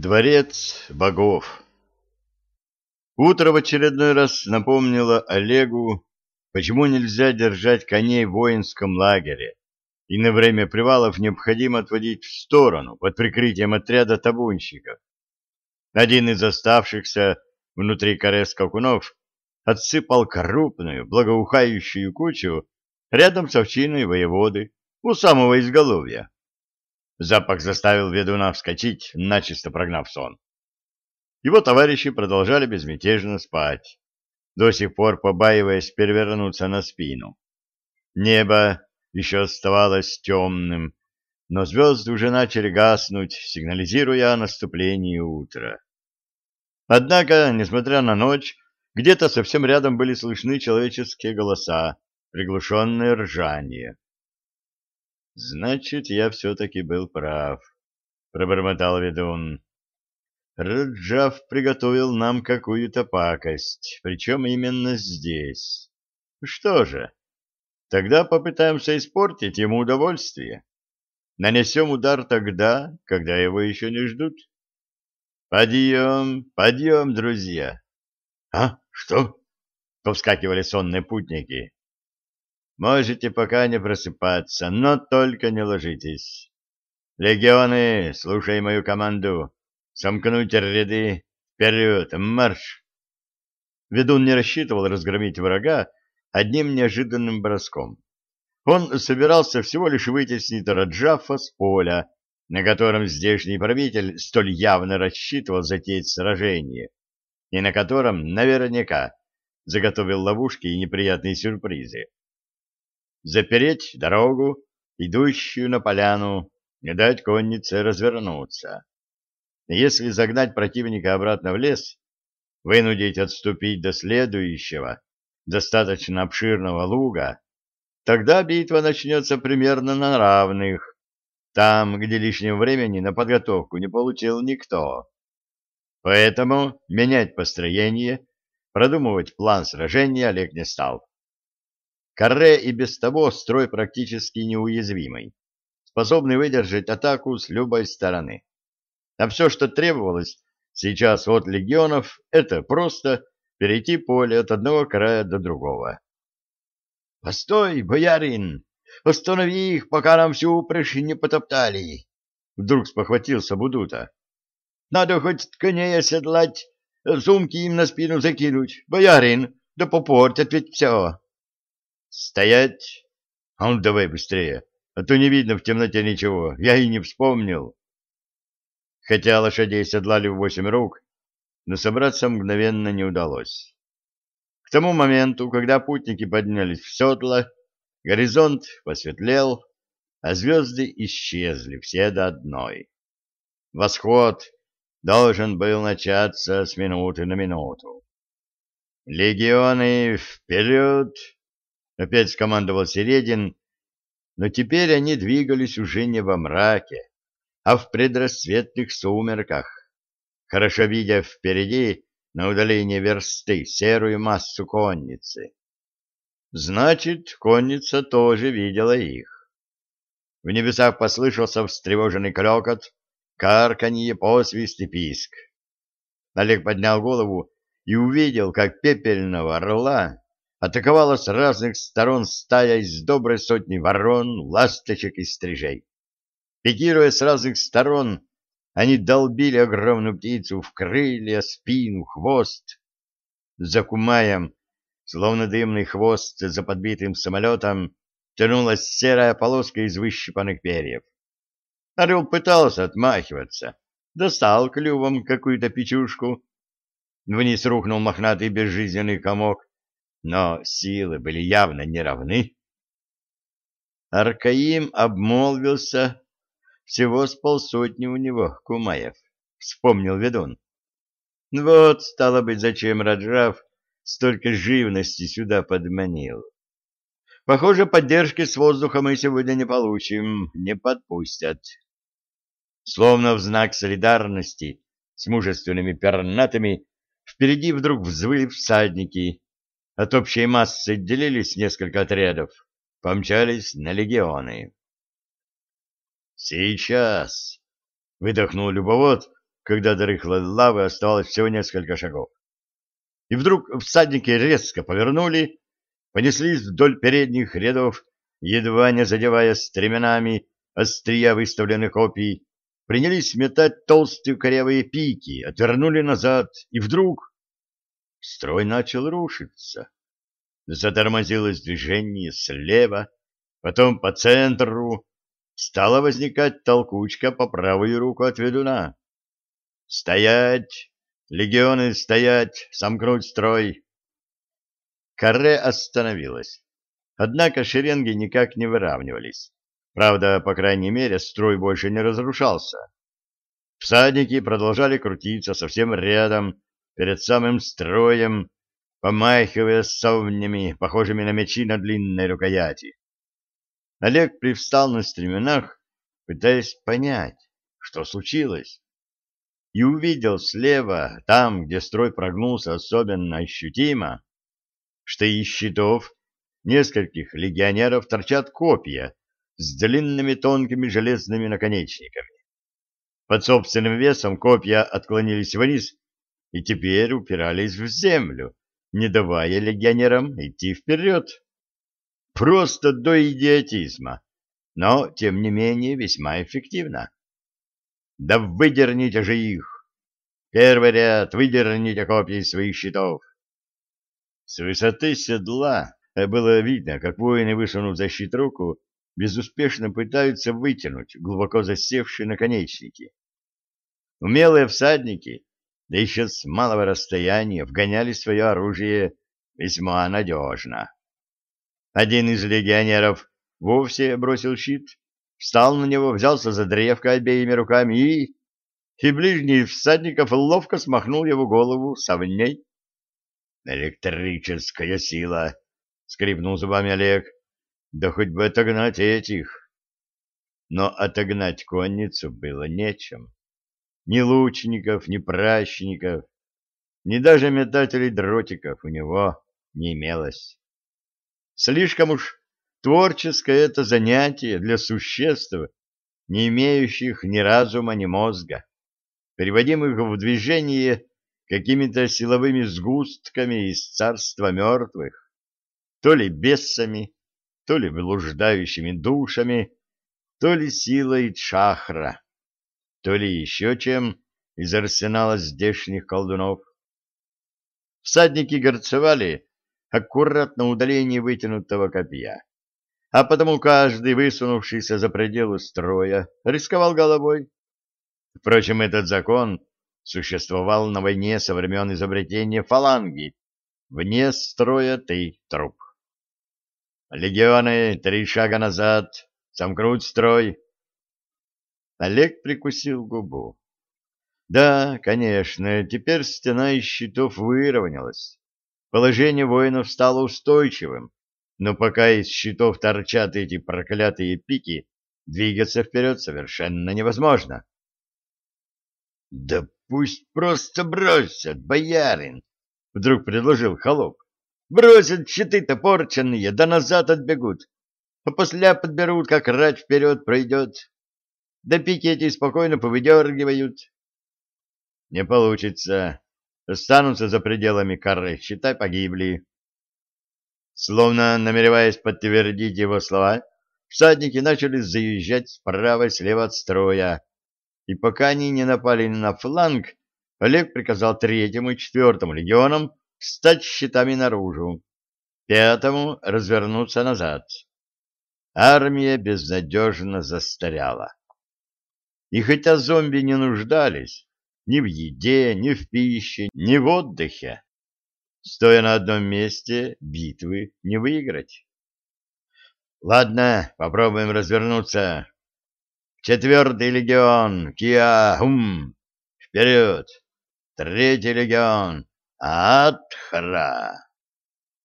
Дворец богов Утро в очередной раз напомнило Олегу, почему нельзя держать коней в воинском лагере, и на время привалов необходимо отводить в сторону под прикрытием отряда табунщиков. Один из оставшихся внутри коре скакунов отсыпал крупную, благоухающую кучу рядом с овчиной воеводы у самого изголовья. Запах заставил ведуна вскочить, начисто прогнав сон. Его товарищи продолжали безмятежно спать, до сих пор побаиваясь перевернуться на спину. Небо еще оставалось темным, но звезды уже начали гаснуть, сигнализируя о наступлении утра. Однако, несмотря на ночь, где-то совсем рядом были слышны человеческие голоса, приглушенное ржание. Значит, я все-таки был прав, — пробормотал ведун. Раджав приготовил нам какую-то пакость, причем именно здесь. Что же, тогда попытаемся испортить ему удовольствие. Нанесем удар тогда, когда его еще не ждут. Подъем, подъем, друзья. А, что? Повскакивали сонные путники. Можете пока не просыпаться, но только не ложитесь. Легионы, слушай мою команду. Сомкнуть ряды. Вперед, марш! Ведун не рассчитывал разгромить врага одним неожиданным броском. Он собирался всего лишь вытеснить Раджафа с поля, на котором здешний правитель столь явно рассчитывал затеять сражение, и на котором наверняка заготовил ловушки и неприятные сюрпризы запереть дорогу, идущую на поляну, не дать коннице развернуться. Если загнать противника обратно в лес, вынудить отступить до следующего, достаточно обширного луга, тогда битва начнется примерно на равных, там, где лишнего времени на подготовку не получил никто. Поэтому менять построение, продумывать план сражения Олег не стал. Карре и без того строй практически неуязвимый, способный выдержать атаку с любой стороны. А все, что требовалось сейчас от легионов, это просто перейти поле от одного края до другого. — Постой, боярин! Останови их, пока нам всю упряжь не потоптали! Вдруг спохватился Будута. — Надо хоть коней оседлать, сумки им на спину закинуть. Боярин, да попортят ведь все. «Стоять! А ну давай быстрее, а то не видно в темноте ничего, я и не вспомнил». Хотя лошадей седлали в восемь рук, но собраться мгновенно не удалось. К тому моменту, когда путники поднялись в седла, горизонт посветлел, а звезды исчезли все до одной. Восход должен был начаться с минуты на минуту. «Легионы, вперед!» Опять скомандовал Середин, но теперь они двигались уже не во мраке, а в предрассветных сумерках, хорошо видя впереди на удалении версты серую массу конницы. Значит, конница тоже видела их. В небесах послышался встревоженный клёкот, карканье, посвист и писк. Олег поднял голову и увидел, как пепельного орла атаковала с разных сторон стая из доброй сотни ворон, ласточек и стрижей. Пикируя с разных сторон, они долбили огромную птицу в крылья, спину, хвост. За кумаем, словно дымный хвост за подбитым самолетом, тянулась серая полоска из выщипанных перьев. Орел пытался отмахиваться, достал клювом какую-то печушку. Вниз рухнул мохнатый безжизненный комок, но силы были явно неравны. Аркаим обмолвился, всего с полсотни у него кумаев, вспомнил ведун. Вот, стало быть, зачем Раджав столько живности сюда подманил. Похоже, поддержки с воздуха мы сегодня не получим, не подпустят. Словно в знак солидарности с мужественными пернатыми впереди вдруг взвыли всадники, от общей массы отделились несколько отрядов, помчались на легионы. «Сейчас!» — выдохнул любовод, когда до рыхлой лавы оставалось всего несколько шагов. И вдруг всадники резко повернули, понеслись вдоль передних рядов, едва не задевая стременами острия выставленных копий, принялись метать толстые корявые пики, отвернули назад, и вдруг строй начал рушиться. Затормозилось движение слева, потом по центру, стала возникать толкучка по правую руку от ведуна. «Стоять! Легионы стоять! Сомкнуть строй!» Каре остановилась. Однако шеренги никак не выравнивались. Правда, по крайней мере, строй больше не разрушался. Всадники продолжали крутиться совсем рядом, перед самым строем, помахивая совнями, похожими на мечи на длинной рукояти. Олег привстал на стременах, пытаясь понять, что случилось, и увидел слева, там, где строй прогнулся особенно ощутимо, что из щитов нескольких легионеров торчат копья с длинными тонкими железными наконечниками. Под собственным весом копья отклонились вниз и теперь упирались в землю, не давая легионерам идти вперед. Просто до идиотизма, но, тем не менее, весьма эффективно. Да выдерните же их! Первый ряд, выдерните копья своих щитов. С высоты седла было видно, как воины, высунув за руку, безуспешно пытаются вытянуть глубоко засевшие наконечники. Умелые всадники, да еще с малого расстояния, вгоняли свое оружие весьма надежно. Один из легионеров вовсе бросил щит, встал на него, взялся за древко обеими руками и... И ближний всадников ловко смахнул его голову совней. «Электрическая сила!» — скрипнул зубами Олег. «Да хоть бы отогнать этих!» Но отогнать конницу было нечем. Ни лучников, ни пращников, ни даже метателей дротиков у него не имелось. Слишком уж творческое это занятие для существ, не имеющих ни разума, ни мозга, переводимых в движение какими-то силовыми сгустками из царства мертвых, то ли бесами, то ли блуждающими душами, то ли силой чахра, то ли еще чем из арсенала здешних колдунов. Всадники горцевали аккуратно удалении вытянутого копья. А потому каждый, высунувшийся за пределы строя, рисковал головой. Впрочем, этот закон существовал на войне со времен изобретения фаланги. Вне строя ты труп. Легионы, три шага назад, сомкнуть строй. Олег прикусил губу. Да, конечно, теперь стена из щитов выровнялась положение воинов стало устойчивым, но пока из щитов торчат эти проклятые пики, двигаться вперед совершенно невозможно. — Да пусть просто бросят, боярин! — вдруг предложил холоп. — Бросят щиты-то порченные, да назад отбегут, а после подберут, как рать вперед пройдет. Да эти спокойно повыдергивают. — Не получится, останутся за пределами коры, считай, погибли. Словно намереваясь подтвердить его слова, всадники начали заезжать справа и слева от строя, и пока они не напали на фланг, Олег приказал третьему и четвертому легионам встать щитами наружу, пятому развернуться назад. Армия безнадежно застаряла. И хотя зомби не нуждались, ни в еде, ни в пище, ни в отдыхе. Стоя на одном месте, битвы не выиграть. Ладно, попробуем развернуться. Четвертый легион, Киа-Хум, вперед! Третий легион, Атхра!